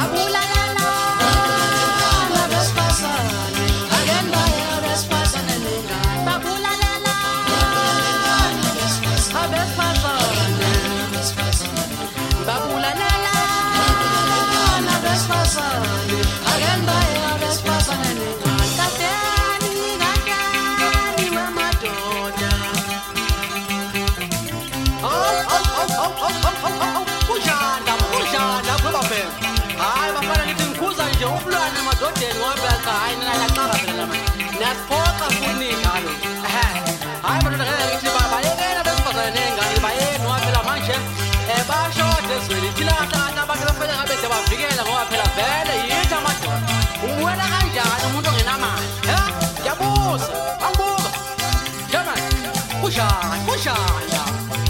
Magula ebhodeni ngobelka hayi mina yaqala phela niyasiphoxa futhi niyingane hayi bantonakithi bayekela besifazane neyingane bayeni ngoba phela manje um bashode ezweni thilakata abantu bafanele ngabe siyabavikela ngoba phela vele yithi amadoda umwela kanjani umuntu ongenamali e ngiyabuza angibuka jamani kunjani kunjani